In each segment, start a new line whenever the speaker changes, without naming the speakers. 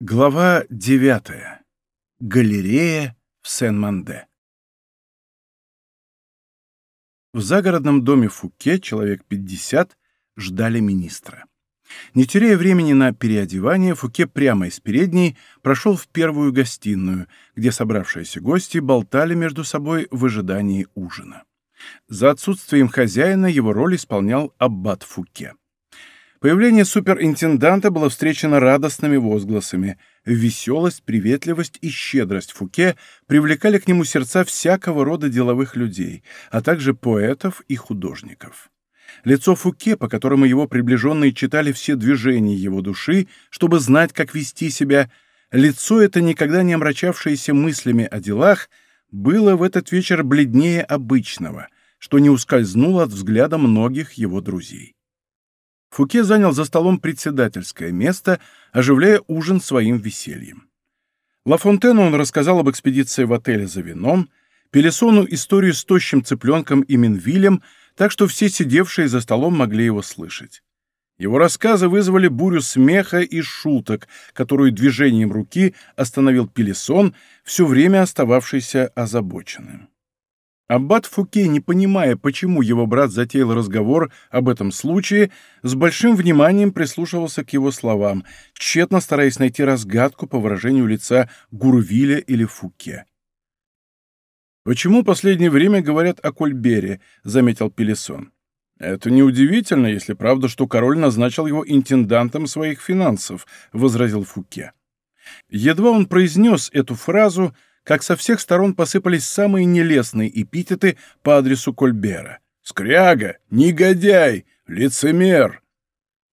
Глава 9. Галерея в Сен-Манде. В загородном доме Фуке человек 50 ждали министра. Не теряя времени на переодевание, Фуке прямо из передней прошел в первую гостиную, где собравшиеся гости болтали между собой в ожидании ужина. За отсутствием хозяина его роль исполнял аббат Фуке. Появление суперинтенданта было встречено радостными возгласами. Веселость, приветливость и щедрость Фуке привлекали к нему сердца всякого рода деловых людей, а также поэтов и художников. Лицо Фуке, по которому его приближенные читали все движения его души, чтобы знать, как вести себя, лицо это, никогда не омрачавшееся мыслями о делах, было в этот вечер бледнее обычного, что не ускользнуло от взгляда многих его друзей. Фуке занял за столом председательское место, оживляя ужин своим весельем. Лафонтену он рассказал об экспедиции в отеле за вином, Пелесону историю с тощим цыпленком и Минвилем, так что все сидевшие за столом могли его слышать. Его рассказы вызвали бурю смеха и шуток, которую движением руки остановил Пелесон, все время остававшийся озабоченным. Аббат Фуке, не понимая, почему его брат затеял разговор об этом случае, с большим вниманием прислушивался к его словам, тщетно стараясь найти разгадку по выражению лица Гурвиля или Фуке. «Почему последнее время говорят о Кольбере?» — заметил Пелесон. «Это неудивительно, если правда, что король назначил его интендантом своих финансов», — возразил Фуке. Едва он произнес эту фразу — как со всех сторон посыпались самые нелестные эпитеты по адресу Кольбера. «Скряга! Негодяй! Лицемер!»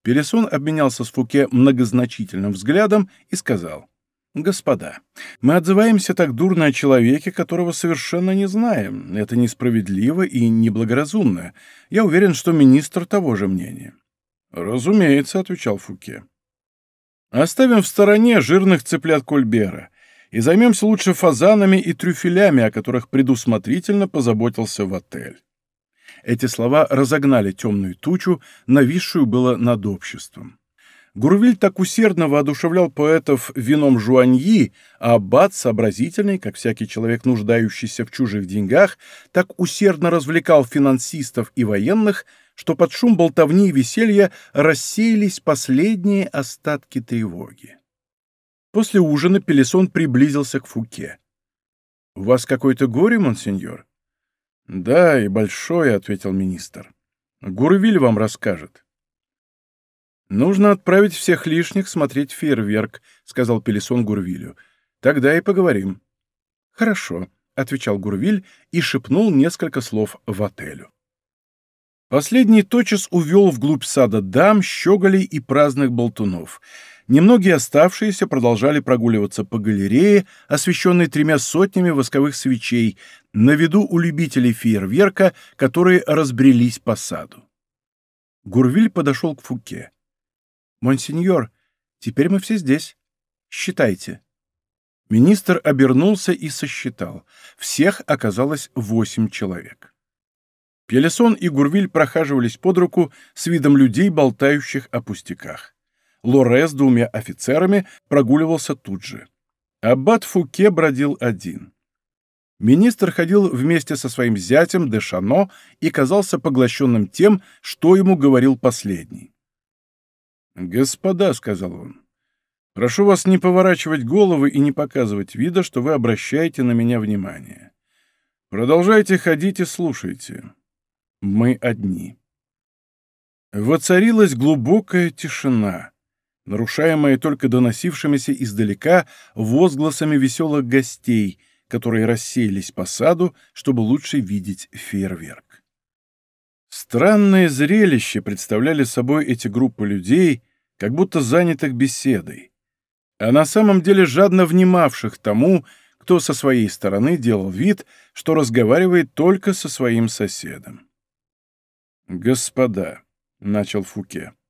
Пересон обменялся с Фуке многозначительным взглядом и сказал. «Господа, мы отзываемся так дурно о человеке, которого совершенно не знаем. Это несправедливо и неблагоразумно. Я уверен, что министр того же мнения». «Разумеется», — отвечал Фуке. «Оставим в стороне жирных цыплят Кольбера и займемся лучше фазанами и трюфелями, о которых предусмотрительно позаботился в отель. Эти слова разогнали темную тучу, нависшую было над обществом. Гурвиль так усердно воодушевлял поэтов вином жуаньи, а аббат, сообразительный, как всякий человек, нуждающийся в чужих деньгах, так усердно развлекал финансистов и военных, что под шум болтовни и веселья рассеялись последние остатки тревоги. После ужина Пелесон приблизился к Фуке. «У вас какое-то горе, монсеньор?» «Да, и большое», — ответил министр. «Гурвиль вам расскажет». «Нужно отправить всех лишних смотреть фейерверк», — сказал Пелесон Гурвилю. «Тогда и поговорим». «Хорошо», — отвечал Гурвиль и шепнул несколько слов в отелю. Последний тотчас увел вглубь сада дам, щеголей и праздных болтунов — Немногие оставшиеся продолжали прогуливаться по галерее, освещенной тремя сотнями восковых свечей, на виду у любителей фейерверка, которые разбрелись по саду. Гурвиль подошел к Фуке. «Монсеньор, теперь мы все здесь. Считайте». Министр обернулся и сосчитал. Всех оказалось восемь человек. Пелесон и Гурвиль прохаживались под руку с видом людей, болтающих о пустяках. Лоре с двумя офицерами прогуливался тут же. Аббат Фуке бродил один. Министр ходил вместе со своим зятем де Шано и казался поглощенным тем, что ему говорил последний. «Господа», — сказал он, — «прошу вас не поворачивать головы и не показывать вида, что вы обращаете на меня внимание. Продолжайте ходить и слушайте. Мы одни». Воцарилась глубокая тишина нарушаемое только доносившимися издалека возгласами веселых гостей, которые рассеялись по саду, чтобы лучше видеть фейерверк. Странное зрелище представляли собой эти группы людей, как будто занятых беседой, а на самом деле жадно внимавших тому, кто со своей стороны делал вид, что разговаривает только со своим соседом. «Господа», — начал Фуке, —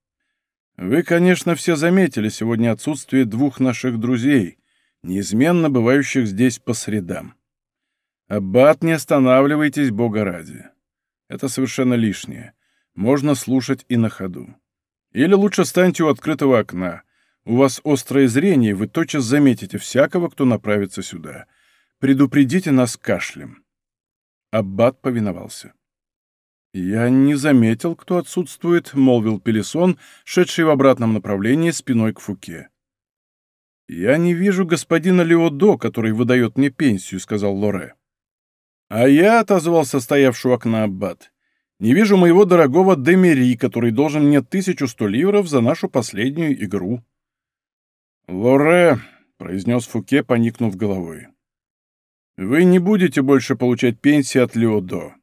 вы, конечно, все заметили сегодня отсутствие двух наших друзей, неизменно бывающих здесь по средам. Аббат, не останавливайтесь, Бога ради. Это совершенно лишнее. Можно слушать и на ходу. Или лучше станьте у открытого окна. У вас острое зрение, вы тотчас заметите всякого, кто направится сюда. Предупредите нас кашлем». Аббат повиновался. «Я не заметил, кто отсутствует», — молвил Пелесон, шедший в обратном направлении спиной к Фуке. «Я не вижу господина Леодо, который выдает мне пенсию», — сказал Лоре. «А я», — отозвался стоявший у окна Аббат, — «не вижу моего дорогого Демери, который должен мне тысячу сто ливров за нашу последнюю игру». «Лоре», — произнес Фуке, поникнув головой, — «вы не будете больше получать пенсии от Леодо,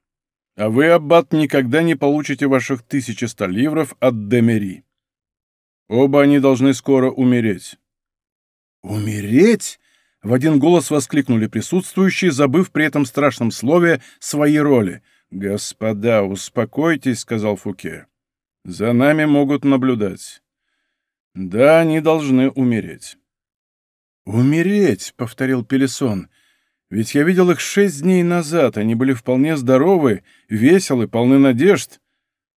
а вы, Аббат, никогда не получите ваших тысячи ста ливров от Демери. Оба они должны скоро умереть».
«Умереть?» — в один голос воскликнули присутствующие, забыв при этом страшном слове свои роли.
«Господа, успокойтесь», — сказал Фуке. «За нами могут наблюдать. Да, они должны умереть».
«Умереть», — повторил Пелесон. «Ведь я видел их шесть дней назад. Они были вполне здоровы, веселы, полны надежд.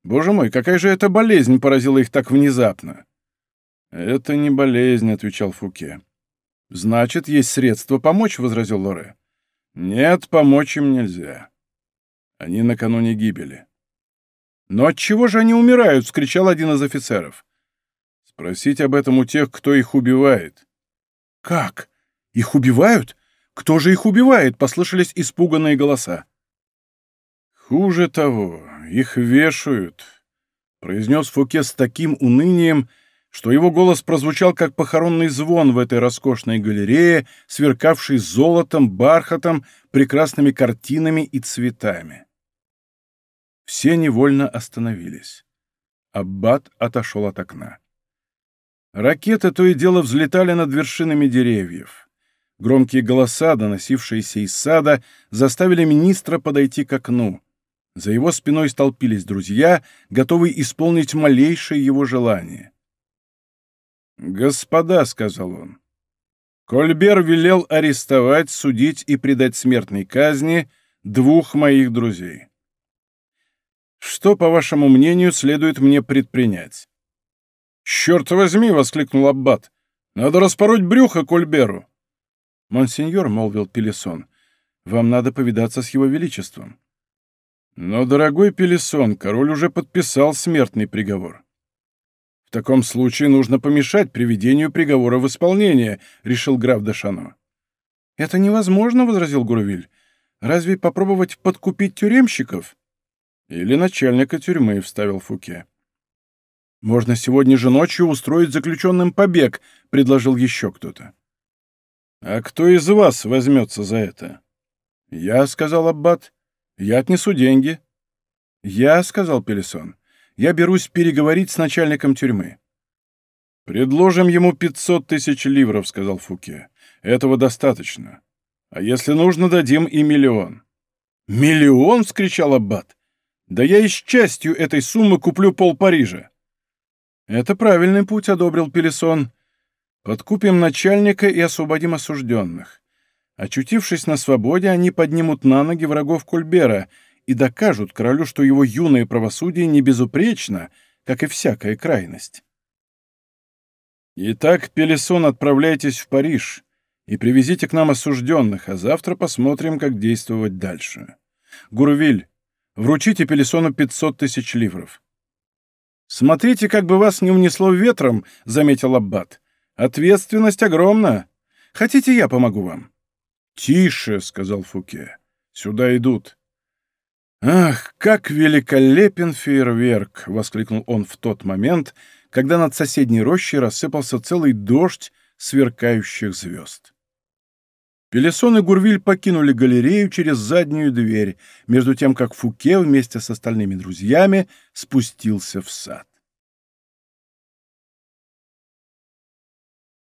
Боже мой, какая же эта болезнь поразила их так внезапно?»
«Это не болезнь», — отвечал Фуке.
«Значит, есть средства помочь», — возразил Лоре.
«Нет, помочь им нельзя. Они накануне гибели».
«Но от чего же они умирают?» — вскричал один из офицеров.
«Спросить об этом у тех, кто их убивает».
«Как? Их убивают? Кто же их убивает?» — послышались испуганные голоса.
«Хуже того, их вешают», — произнес Фуке с таким унынием, — что его голос прозвучал как похоронный звон в этой роскошной галерее, сверкавшей золотом, бархатом, прекрасными картинами и цветами. Все невольно остановились. Аббат отошел от окна. Ракеты то и дело взлетали над вершинами деревьев. Громкие голоса, доносившиеся из сада, заставили министра подойти к окну. За его спиной столпились друзья, готовые исполнить малейшее его желание. «Господа», — сказал он, — «Кольбер велел арестовать, судить и предать смертной казни двух моих друзей. Что, по вашему мнению, следует мне предпринять?» «Черт возьми!» — воскликнул Аббат. «Надо распороть брюхо Кольберу!»
«Монсеньор», — молвил Пелесон, — «вам надо повидаться с его величеством».
«Но, дорогой Пелесон, король уже подписал смертный приговор». «В таком случае нужно помешать приведению приговора в исполнение», — решил граф Дашано.
«Это невозможно», — возразил Гурвиль. «Разве попробовать подкупить тюремщиков?»
«Или начальника тюрьмы», — вставил Фуке.
«Можно сегодня же ночью устроить заключенным побег», — предложил еще кто-то.
«А кто из вас возьмется за это?»
«Я», — сказал Аббат. «Я отнесу деньги». «Я», — сказал Пелесон я берусь переговорить с начальником тюрьмы».
«Предложим ему пятьсот тысяч ливров», — сказал Фуке. «Этого достаточно. А если нужно, дадим и миллион».
«Миллион?» — вскричал Аббат. «Да я и с частью этой суммы куплю пол Парижа». «Это правильный путь», — одобрил Пелесон. «Подкупим начальника и освободим осужденных. Очутившись на свободе, они поднимут на ноги врагов Кульбера — и докажут королю, что его юное правосудие не безупречно, как и всякая крайность.
Итак, Пелесон, отправляйтесь в Париж и привезите к нам осужденных, а завтра посмотрим, как действовать дальше. Гурвиль, вручите Пелесону 500 тысяч ливров.
«Смотрите, как бы вас не унесло ветром», — заметил Аббат. «Ответственность огромна. Хотите, я помогу вам?»
«Тише», — сказал Фуке. «Сюда идут.
«Ах, как великолепен фейерверк!» — воскликнул он в тот момент, когда над соседней рощей рассыпался целый дождь сверкающих звезд. Пелесон и Гурвиль покинули галерею через заднюю дверь, между тем как Фуке вместе с остальными друзьями спустился в сад.